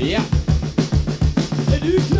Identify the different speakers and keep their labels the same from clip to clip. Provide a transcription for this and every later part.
Speaker 1: Yeah. Du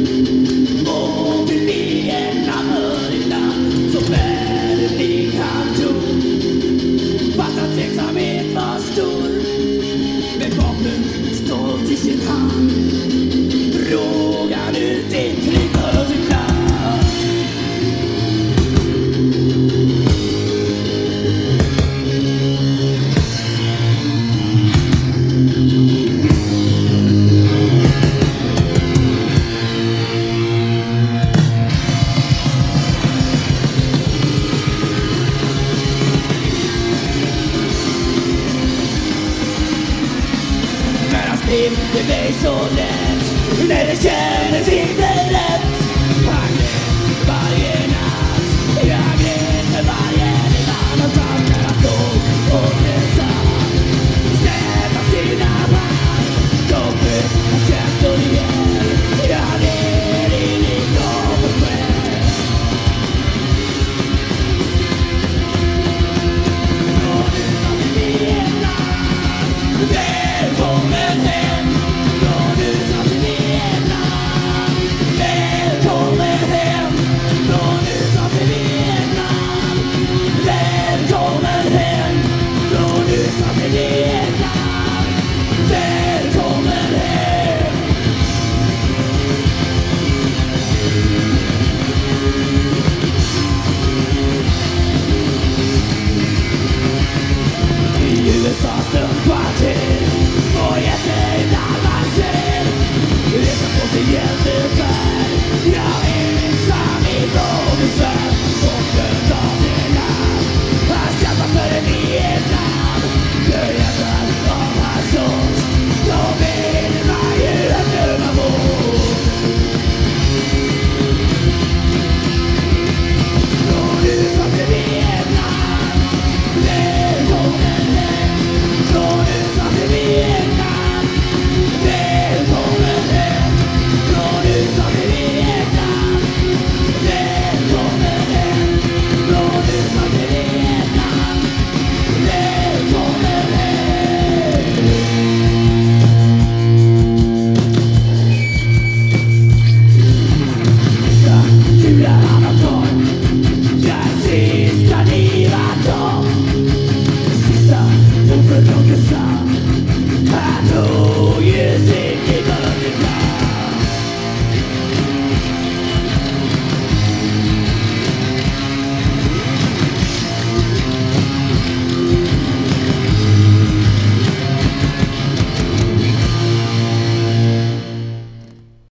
Speaker 1: Merecer existe